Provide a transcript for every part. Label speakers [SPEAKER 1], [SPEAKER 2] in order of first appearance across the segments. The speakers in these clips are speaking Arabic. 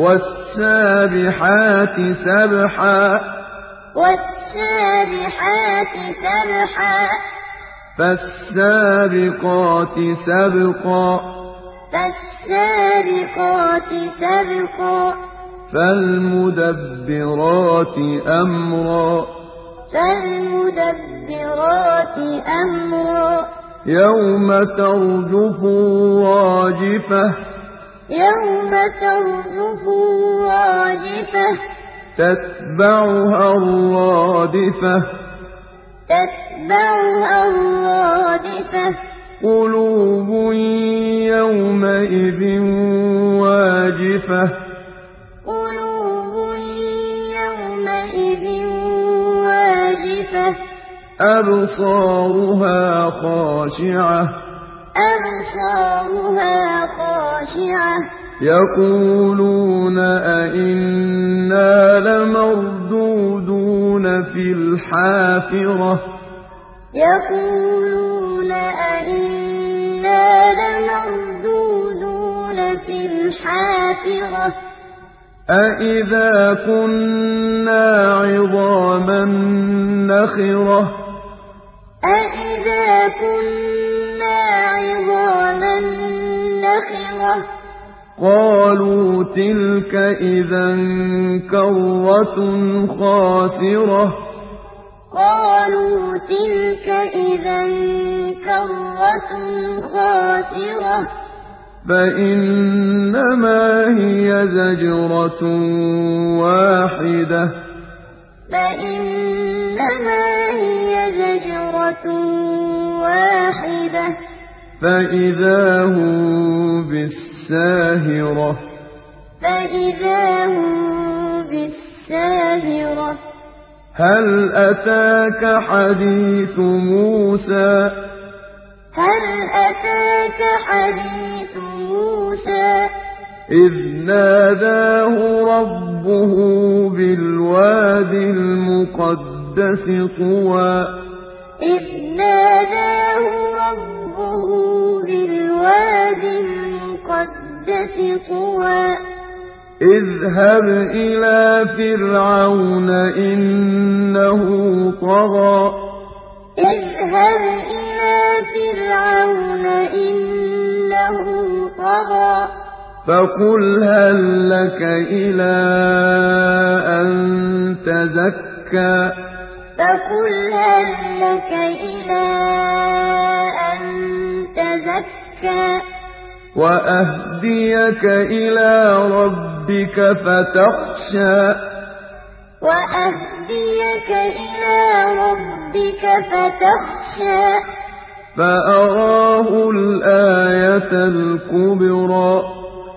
[SPEAKER 1] والسابحات سبحا.
[SPEAKER 2] والسابحات سبحا.
[SPEAKER 1] فالسابقات سبقا.
[SPEAKER 2] فالسابقات سبقا.
[SPEAKER 1] فالمدبرات أمرا.
[SPEAKER 2] فالمدبرات أمرا.
[SPEAKER 1] يوم ترجف الراجفة.
[SPEAKER 2] يوم ترجف الراجفة
[SPEAKER 1] تتبعها الرادفة.
[SPEAKER 2] تتبعها الرادفة.
[SPEAKER 1] قلوب يومئذ واجفة.
[SPEAKER 2] قلوب يومئذ واجفة.
[SPEAKER 1] أبصارها خاشعة.
[SPEAKER 2] أبصارها خاشعة.
[SPEAKER 1] يقولون أئنا لمردودون في الحافرة.
[SPEAKER 2] يقولون أئنا لمردودون في الحافرة.
[SPEAKER 1] أئذا كنا عظاما نخرة.
[SPEAKER 2] أئذا كنا نخرة
[SPEAKER 1] قالوا تلك إذا كرة خاسرة.
[SPEAKER 2] قالوا تلك إذا كرة خاسرة.
[SPEAKER 1] فإنما هي زجرة واحدة.
[SPEAKER 2] فإنما هي زجرة واحدة.
[SPEAKER 1] فإذا هم بالساهرة
[SPEAKER 2] فإذا هم بالساهرة
[SPEAKER 1] هل أتاك حديث موسى؟
[SPEAKER 2] هل أتاك حديث موسى؟
[SPEAKER 1] إذ ناداه ربه بالواد المقدس طوى
[SPEAKER 2] إذ ناداه ربه بالواد المقدس طوى
[SPEAKER 1] اذهب إلى فرعون إنه طغى
[SPEAKER 2] اذهب إلى فرعون إنه طغى
[SPEAKER 1] فقل هل لك إلى أن تزكى
[SPEAKER 2] فقل هل لك إلى
[SPEAKER 1] وأهديك إلى ربك فتخشى.
[SPEAKER 2] وأهديك إلى ربك فتخشى.
[SPEAKER 1] فأراه الآية الكبرى.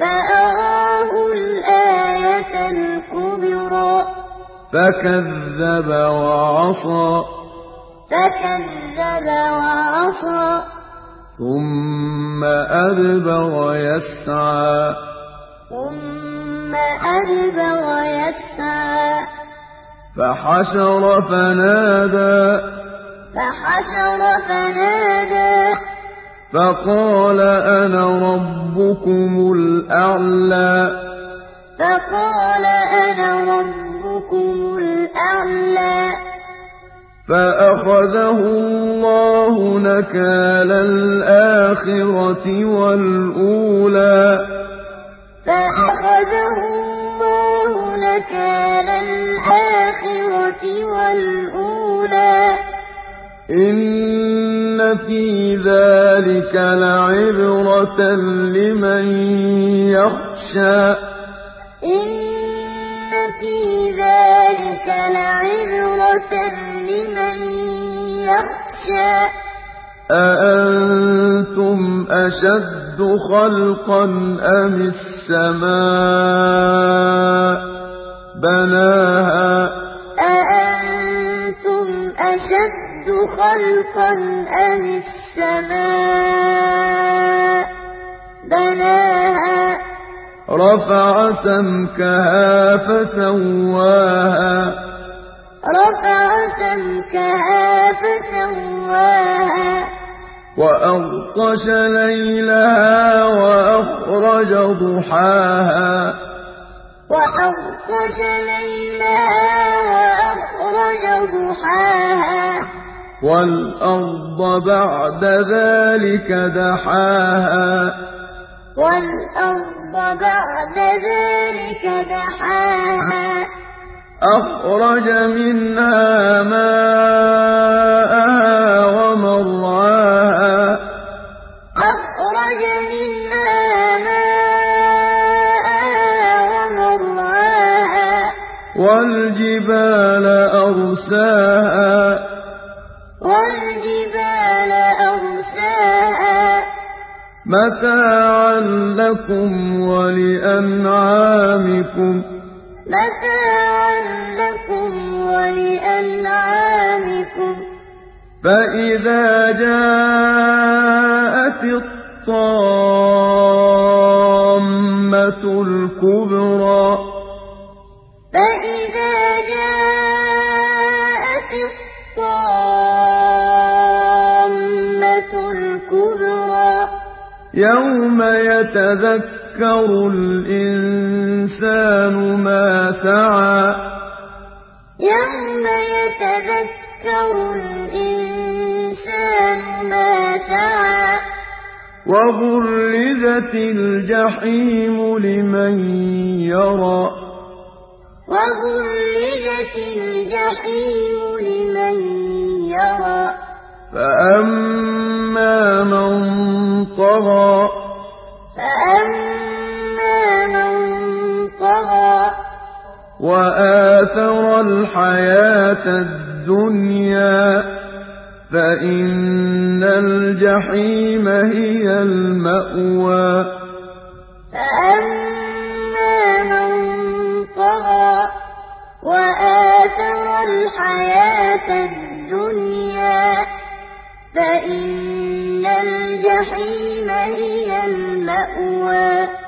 [SPEAKER 2] فأراه الآية الكبرى.
[SPEAKER 1] فكذب وعصى.
[SPEAKER 2] فكذب وعصى.
[SPEAKER 1] ثم أدبر يسعى
[SPEAKER 2] ثم أدبر يسعى
[SPEAKER 1] فحشر فنادى
[SPEAKER 2] فحشر فنادى
[SPEAKER 1] فقال أنا ربكم الأعلى
[SPEAKER 2] فقال أنا ربكم
[SPEAKER 1] فأخذه الله نكال الآخرة والأولى.
[SPEAKER 2] فأخذه الله نكال الآخرة والأولى.
[SPEAKER 1] إن في ذلك لعبرة لمن يخشى.
[SPEAKER 2] إن في ذلك لعبرة لمن يخشى
[SPEAKER 1] أأنتم أشد خلقا أم السماء؟ بناها.
[SPEAKER 2] أأنتم أشد خلقا أم السماء؟ بناها.
[SPEAKER 1] رفع سمكها فسواها.
[SPEAKER 2] رفع سمكها فسواها
[SPEAKER 1] وأغطش ليلها وأخرج ضحاها.
[SPEAKER 2] وأغطش ليلها وأخرج ضحاها.
[SPEAKER 1] والأرض بعد ذلك دحاها.
[SPEAKER 2] والأرض بعد ذلك دحاها.
[SPEAKER 1] أخرج منها ماءها ومرعاها.
[SPEAKER 2] أخرج منها ماءها ومرعاها.
[SPEAKER 1] والجبال أرساها.
[SPEAKER 2] والجبال أرساها.
[SPEAKER 1] متاعا لكم ولأنعامكم.
[SPEAKER 2] متاعا لكم ولأنعامكم.
[SPEAKER 1] فإذا جاءت الطامة يتذكر الإنسان ما سعى
[SPEAKER 2] يوم يتذكر الإنسان ما سعى
[SPEAKER 1] وبرزت الجحيم لمن يرى
[SPEAKER 2] وبرزت الجحيم لمن يرى
[SPEAKER 1] فأما من طغى
[SPEAKER 2] فأما
[SPEAKER 1] وآثر الحياة الدنيا فإن الجحيم هي المأوى.
[SPEAKER 2] فأما من طغى وآثر الحياة الدنيا فإن الجحيم هي المأوى.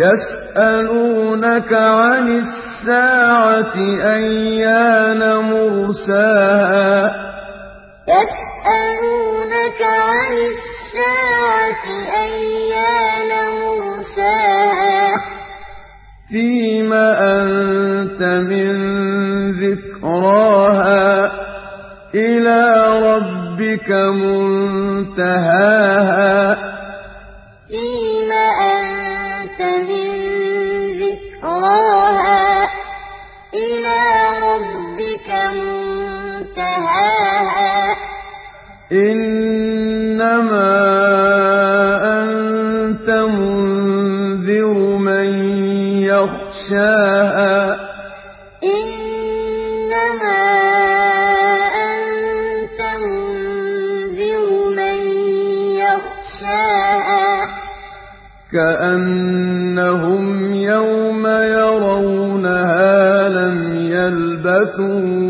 [SPEAKER 1] يسألونك عن الساعة أيان مرساها.
[SPEAKER 2] يسألونك عن الساعة أيان مرساها.
[SPEAKER 1] فيم أنت من ذكراها إلى ربك منتهاها. إنما أنت منذر من يخشاها.
[SPEAKER 2] إنما أنت منذر من يخشاها.
[SPEAKER 1] كأنهم يوم يرونها لم يلبثوا